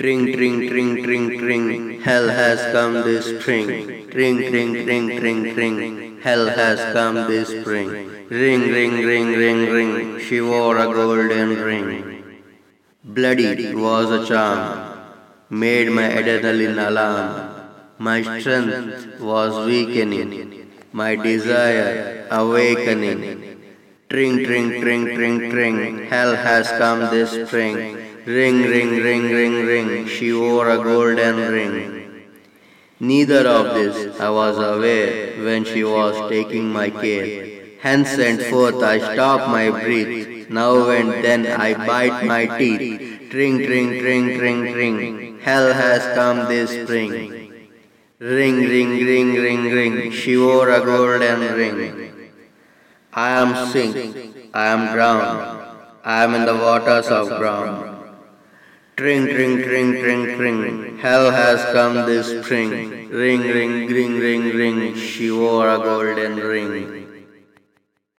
Tring, tring, tring, tring, tring, hell has come this spring. Tring, tring, tring, tring, tring, hell has come this spring. Ring, ring, ring, ring, ring, she wore a golden ring. Bloody was a charm, made my adrenaline alarm. My strength was weakening, my desire awakening. Tring, tring, tring, tring, tring, hell has come this spring. Ring, ring, ring, ring, ring, she wore a golden ring. Neither of this I was aware when she was taking my care. Hence and forth I stop my breath. Now and then I bite my teeth. Tring, tring, tring, tring, tring. Hell has come this spring. Ring, ring, ring, ring, ring. She wore a golden ring. I am sink. I am drowned. I am in the waters of ground. Tring, tring, tring, tring, tring. Hell has come this spring. Ring, ring, ring, ring, ring. She wore a golden ring.